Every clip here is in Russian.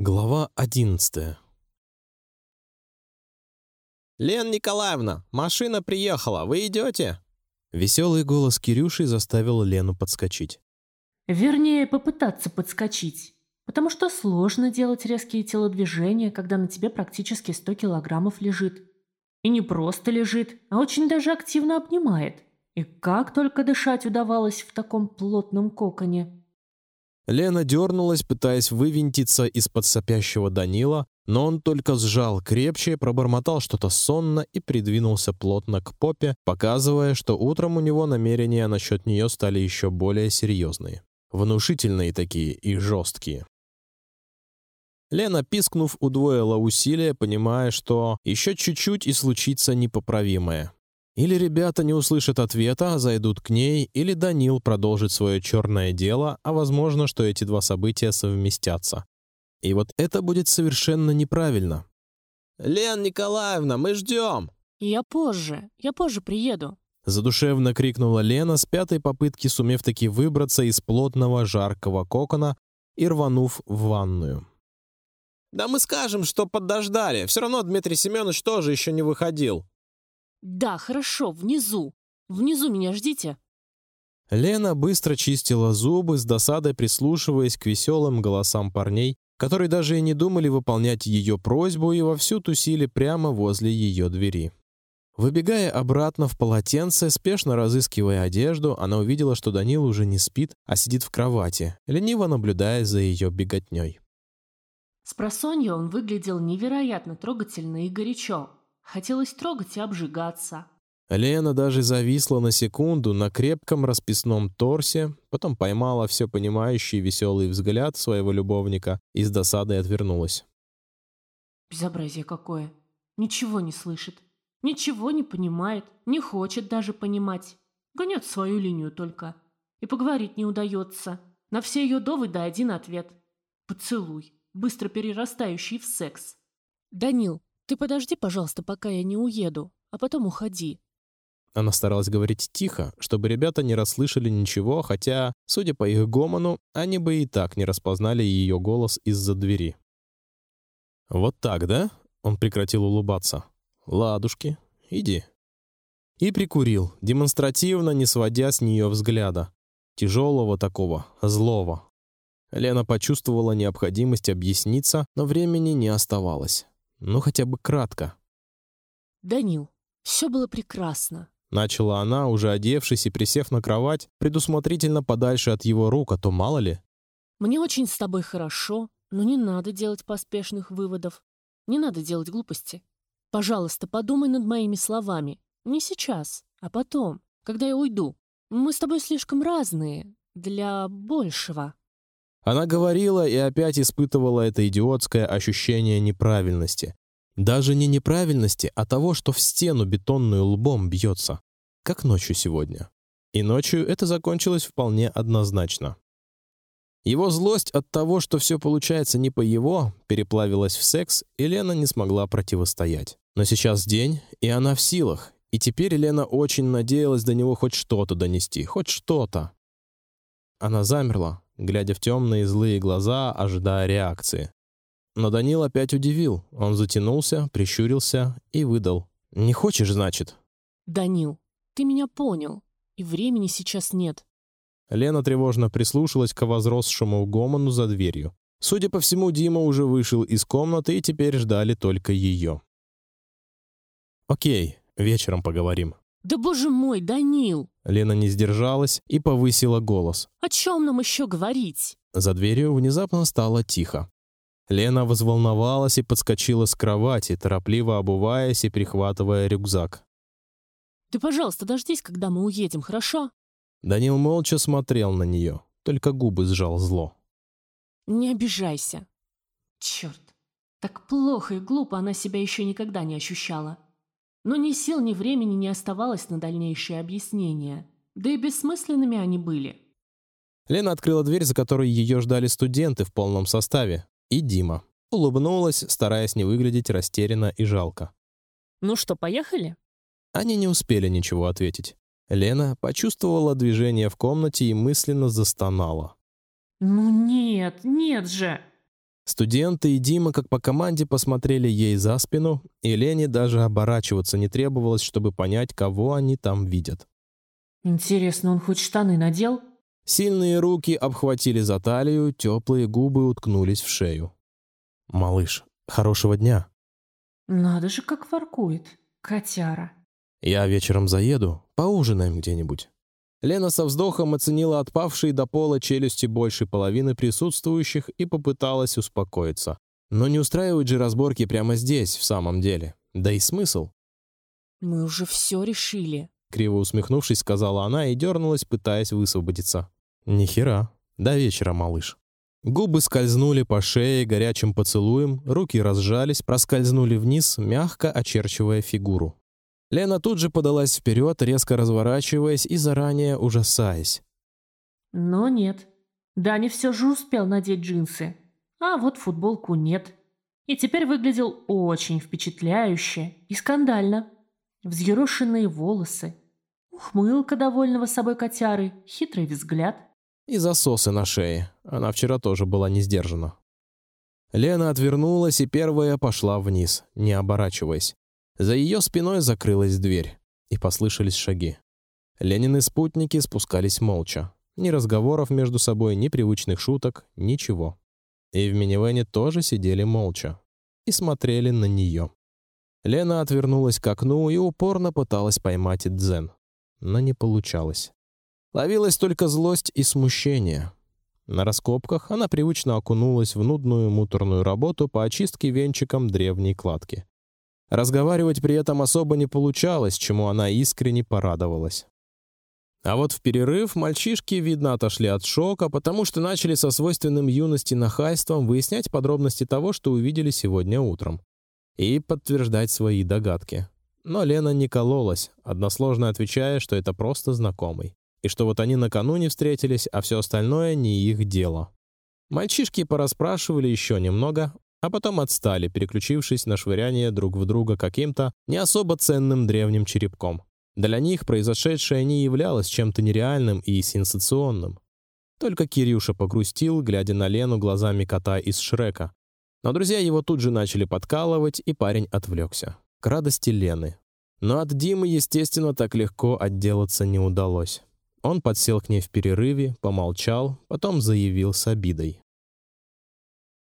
Глава одиннадцатая. «Лен Николаевна, машина приехала, вы идете?» Веселый голос Кирюши заставил Лену подскочить. Вернее, попытаться подскочить. Потому что сложно делать резкие телодвижения, когда на тебе практически 100 килограммов лежит. И не просто лежит, а очень даже активно обнимает. И как только дышать удавалось в таком плотном коконе. Лена дернулась, пытаясь вывинтиться из-под сопящего Данила, но он только сжал крепче, пробормотал что-то сонно и придвинулся плотно к попе, показывая, что утром у него намерения насчет нее стали еще более серьезные, внушительные такие и жесткие. Лена, пискнув, удвоила усилия, понимая, что еще чуть-чуть и случится непоправимое. Или ребята не услышат ответа, а зайдут к ней, или Данил продолжит свое черное дело, а возможно, что эти два события совместятся. И вот это будет совершенно неправильно. «Лен Николаевна, мы ждем!» «Я позже, я позже приеду», Задушевно крикнула Лена с пятой попытки, сумев таки выбраться из плотного жаркого кокона и рванув в ванную. «Да мы скажем, что подождали. Все равно Дмитрий Семенович тоже еще не выходил». «Да, хорошо, внизу. Внизу меня ждите». Лена быстро чистила зубы, с досадой прислушиваясь к веселым голосам парней, которые даже и не думали выполнять ее просьбу и вовсю тусили прямо возле ее двери. Выбегая обратно в полотенце, спешно разыскивая одежду, она увидела, что Данил уже не спит, а сидит в кровати, лениво наблюдая за ее беготней. С просонья он выглядел невероятно трогательно и горячо. Хотелось трогать и обжигаться. Лена даже зависла на секунду на крепком расписном торсе, потом поймала все понимающий веселый взгляд своего любовника и с досадой отвернулась. Безобразие какое. Ничего не слышит. Ничего не понимает. Не хочет даже понимать. Гонет свою линию только. И поговорить не удается. На все ее доводы один ответ. Поцелуй, быстро перерастающий в секс. «Данил, ты подожди, пожалуйста, пока я не уеду, а потом уходи. Она старалась говорить тихо, чтобы ребята не расслышали ничего, хотя, судя по их гомону, они бы и так не распознали ее голос из-за двери. Вот так, да? Он прекратил улыбаться. Ладушки, иди. И прикурил, демонстративно не сводя с нее взгляда, тяжелого такого, злого. Лена почувствовала необходимость объясниться, но времени не оставалось. Ну хотя бы кратко. Данил, все было прекрасно. Начала она, уже одевшись и присев на кровать, предусмотрительно подальше от его рук, а то мало ли. Мне очень с тобой хорошо, но не надо делать поспешных выводов. Не надо делать глупости. Пожалуйста, подумай над моими словами. Не сейчас, а потом, когда я уйду. Мы с тобой слишком разные для большего. Она говорила и опять испытывала это идиотское ощущение неправильности. Даже не неправильности, а того, что в стену бетонную лбом бьется, как ночью сегодня. И ночью это закончилось вполне однозначно. Его злость от того, что все получается не по его, переплавилась в секс, и Лена не смогла противостоять. Но сейчас день, и она в силах, и теперь Лена очень надеялась до него хоть что-то донести, хоть что-то. Она замерла, глядя в темные злые глаза, ожидая реакции. Но Данил опять удивил. Он затянулся, прищурился и выдал: "Не хочешь, значит?" Данил, ты меня понял, и времени сейчас нет. Лена тревожно прислушалась к возросшему гомону за дверью. Судя по всему, Дима уже вышел из комнаты и теперь ждали только ее. Окей, вечером поговорим. Да боже мой, Данил! Лена не сдержалась и повысила голос. О чем нам еще говорить? За дверью внезапно стало тихо. Лена возволновалась и подскочила с кровати, торопливо обуваясь и прихватывая рюкзак. Ты, пожалуйста, дождись, когда мы уедем, хорошо? Данил молча смотрел на нее, только губы сжал зло. Не обижайся. Черт, так плохо и глупо она себя еще никогда не ощущала. Но ни сил, ни времени не оставалось на дальнейшие объяснения. Да и бессмысленными они были. Лена открыла дверь, за которой ее ждали студенты в полном составе, и Дима. Улыбнулась, стараясь не выглядеть растерянно и жалко. Ну что, поехали? Они не успели ничего ответить. Лена почувствовала движение в комнате и мысленно застонала. Ну нет, нет же. Студенты и Дима, как по команде, посмотрели ей за спину, и Лене даже оборачиваться не требовалось, чтобы понять, кого они там видят. Интересно, он хоть штаны надел? Сильные руки обхватили за талию, теплые губы уткнулись в шею. Малыш, хорошего дня. Надо же, как воркует, котяра. Я вечером заеду, поужинаем где-нибудь. Лена со вздохом оценила отпавшие до пола челюсти большей половины присутствующих и попыталась успокоиться. Но не устраивать же разборки прямо здесь, в самом деле. Да и смысл? Мы уже все решили. Криво усмехнувшись, сказала она и дернулась, пытаясь высвободиться. Ни хера. До вечера, малыш. Губы скользнули по шее горячим поцелуем, руки разжались, проскользнули вниз, мягко очерчивая фигуру. Лена тут же подалась вперед, резко разворачиваясь и заранее ужасаясь. Но нет. Даня все же успел надеть джинсы, а вот футболку нет. И теперь выглядел очень впечатляюще и скандально. Взъерошенные волосы, ухмылка довольного собой котяры, хитрый взгляд. И засосы на шее. Она вчера тоже была не сдержана. Лена отвернулась и первая пошла вниз, не оборачиваясь. За ее спиной закрылась дверь, и послышались шаги. Ленины спутники спускались молча. Ни разговоров между собой, ни привычных шуток, ничего. И в минивэне тоже сидели молча и смотрели на нее. Лена отвернулась к окну и упорно пыталась поймать дзен, но не получалось. Ловилась только злость и смущение. На раскопках она привычно окунулась в нудную муторную работу по очистке венчиком древней кладки. Разговаривать при этом особо не получалось, чему она искренне порадовалась. А вот в перерыв мальчишки, видно, отошли от шока, потому что начали со свойственным юности нахальством выяснять подробности того, что увидели сегодня утром, и подтверждать свои догадки. Но Лена не кололась, односложно отвечая, что это просто знакомый, и что вот они накануне встретились, а все остальное не их дело. Мальчишки пораспрашивали еще немного, а потом отстали, переключившись на швыряние друг в друга каким-то не особо ценным древним черепком. Для них произошедшее не являлось чем-то нереальным и сенсационным. Только Кирюша погрустил, глядя на Лену глазами кота из Шрека. Но друзья его тут же начали подкалывать, и парень отвлекся к радости Лены. Но от Димы, естественно, так легко отделаться не удалось. Он подсел к ней в перерыве, помолчал, потом заявил с обидой: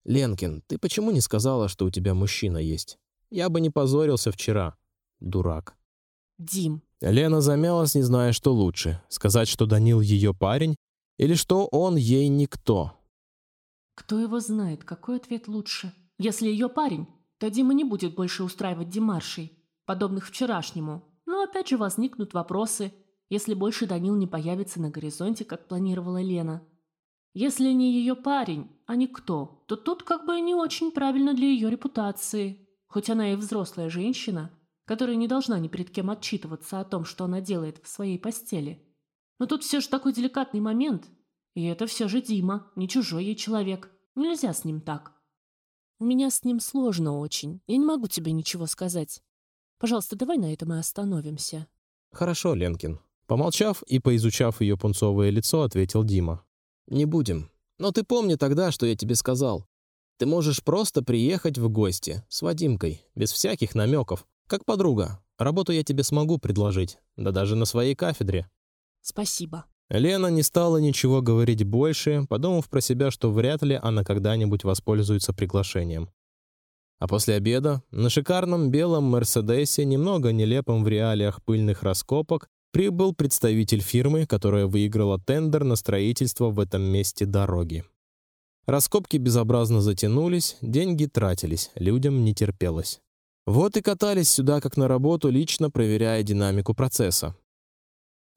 Ленкин, ты почему не сказала, что у тебя мужчина есть? Я бы не позорился вчера. Дурак. Дим. Лена замялась, не зная, что лучше: сказать, что Данил ее парень, или что он ей никто. Кто его знает, какой ответ лучше? Если ее парень, то Дима не будет больше устраивать демаршей, подобных вчерашнему. Но опять же возникнут вопросы, если больше Данил не появится на горизонте, как планировала Лена. Если не ее парень, а никто, то тут как бы не очень правильно для ее репутации. Хоть она и взрослая женщина, которая не должна ни перед кем отчитываться о том, что она делает в своей постели. Но тут все же такой деликатный момент. И это все же Дима, не чужой ей человек. Нельзя с ним так. У меня с ним сложно очень. Я не могу тебе ничего сказать. Пожалуйста, давай на этом и остановимся. Хорошо, Ленкин. Помолчав и поизучав ее пунцовое лицо, ответил Дима. Не будем. Но ты помни тогда, что я тебе сказал. Ты можешь просто приехать в гости с Вадимкой, без всяких намеков, как подруга. Работу я тебе смогу предложить, да даже на своей кафедре. Спасибо. Лена не стала ничего говорить больше, подумав про себя, что вряд ли она когда-нибудь воспользуется приглашением. А после обеда на шикарном белом Мерседесе, немного нелепом в реалиях пыльных раскопок, прибыл представитель фирмы, которая выиграла тендер на строительство в этом месте дороги. Раскопки безобразно затянулись, деньги тратились, людям не терпелось. Вот и катались сюда как на работу, лично проверяя динамику процесса.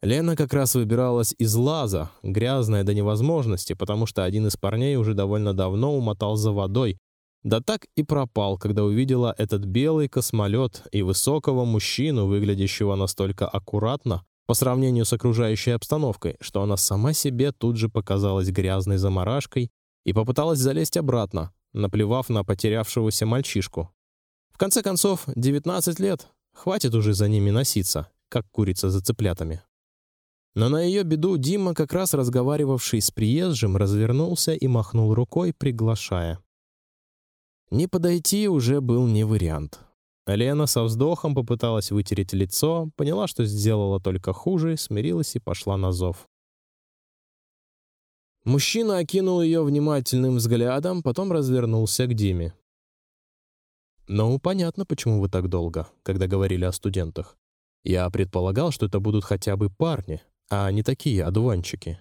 Лена как раз выбиралась из лаза, грязная до невозможности, потому что один из парней уже довольно давно умотал за водой, да так и пропал, когда увидела этот белый космолет и высокого мужчину, выглядящего настолько аккуратно по сравнению с окружающей обстановкой, что она сама себе тут же показалась грязной заморашкой и попыталась залезть обратно, наплевав на потерявшегося мальчишку. В конце концов, 19 лет, хватит уже за ними носиться, как курица за цыплятами. Но на ее беду Дима, как раз разговаривавший с приезжим, развернулся и махнул рукой, приглашая. Не подойти уже был не вариант. Лена со вздохом попыталась вытереть лицо, поняла, что сделала только хуже, смирилась и пошла на зов. Мужчина окинул ее внимательным взглядом, потом развернулся к Диме. «Ну, понятно, почему вы так долго, когда говорили о студентах. Я предполагал, что это будут хотя бы парни, а не такие одуванчики».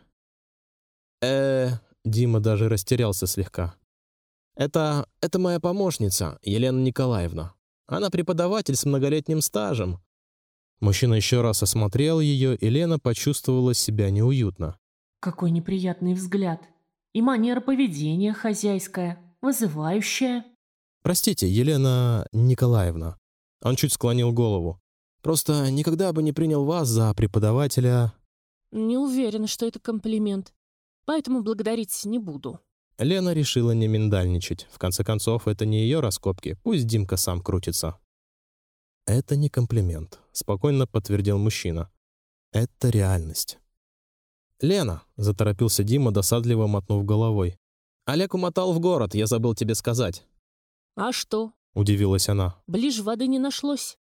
э Дима даже растерялся слегка. «Это... это моя помощница, Елена Николаевна. Она преподаватель с многолетним стажем». Мужчина еще раз осмотрел ее, и Лена почувствовала себя неуютно. Какой неприятный взгляд. И манера поведения хозяйская, вызывающая. «Простите, Елена Николаевна». Он чуть склонил голову. «Просто никогда бы не принял вас за преподавателя...» Не уверена, что это комплимент. Поэтому благодарить не буду. Лена решила не миндальничать. В конце концов, это не ее раскопки. Пусть Димка сам крутится. «Это не комплимент», — спокойно подтвердил мужчина. «Это реальность». «Лена», — заторопился Дима, досадливо мотнув головой. «Олег умотал в город, я забыл тебе сказать». «А что?» — удивилась она. «Ближе воды не нашлось».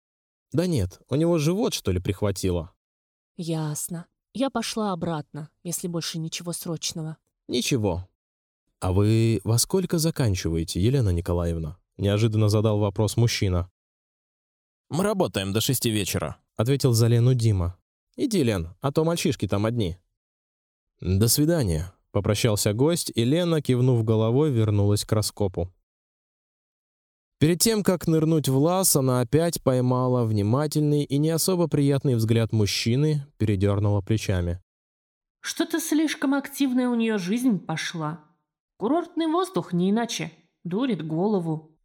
«Да нет, у него живот, что ли, прихватило?» «Ясно. Я пошла обратно, если больше ничего срочного». «Ничего». «А вы во сколько заканчиваете, Елена Николаевна?» — неожиданно задал вопрос мужчина. «Мы работаем до шести вечера», — ответил за Лену Дима. «Иди, Лен, а то мальчишки там одни». «До свидания», — попрощался гость, и Лена, кивнув головой, вернулась к раскопу. Перед тем, как нырнуть в лаз, она опять поймала внимательный и не особо приятный взгляд мужчины, передернула плечами. «Что-то слишком активная у нее жизнь пошла. Курортный воздух не иначе. Дурит голову».